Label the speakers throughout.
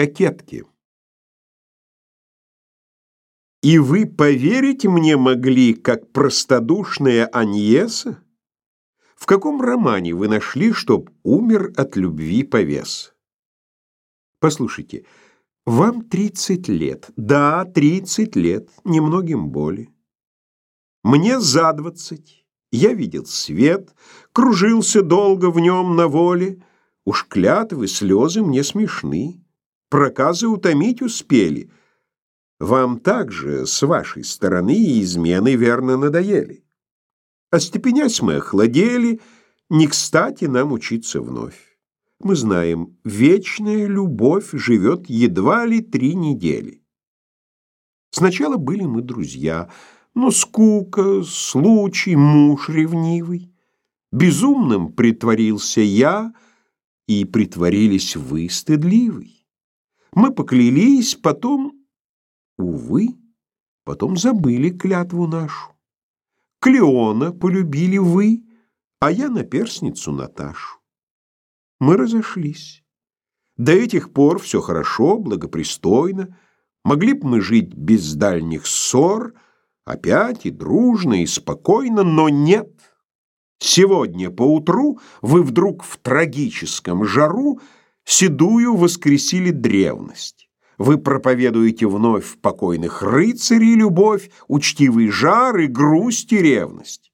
Speaker 1: Кокетки. И вы поверить мне могли, как простодушная Аньеса? В каком романе вы нашли, чтоб умер от любви повес? Послушайте, вам 30 лет. Да, 30 лет, немногим более. Мне за двадцать. Я видел свет, кружился долго в нем на воле. Уж клятвы, слезы мне смешны. Проказы утомить успели. Вам также с вашей стороны измены верно надоели. Остепенясь мы охладели, не кстати нам учиться вновь. Мы знаем, вечная любовь живет едва ли три недели. Сначала были мы друзья, но скука, случай, муж ревнивый. Безумным притворился я, и притворились вы стыдливый. Мы поклялись, потом, увы, потом забыли клятву нашу. Клеона полюбили вы, а я наперсницу Наташу. Мы разошлись. До этих пор все хорошо, благопристойно. Могли б мы жить без дальних ссор, опять и дружно, и спокойно, но нет. Сегодня поутру вы вдруг в трагическом жару седую воскресили древность. Вы проповедуете вновь покойных рыцарей любовь, учтивый жар и грусть и ревность.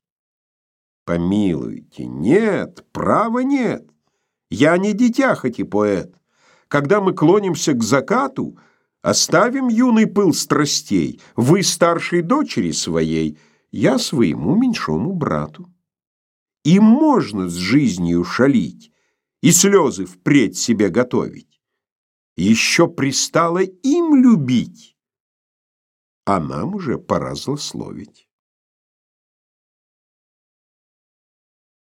Speaker 1: Помилуйте, нет, права нет. Я не дитя, хоть и поэт. Когда мы клонимся к закату, оставим юный пыл страстей. Вы старшей дочери своей, я своему меньшому брату. И можно с жизнью шалить, и слезы впредь себе готовить еще пристало им любить, а нам уже пора злословить.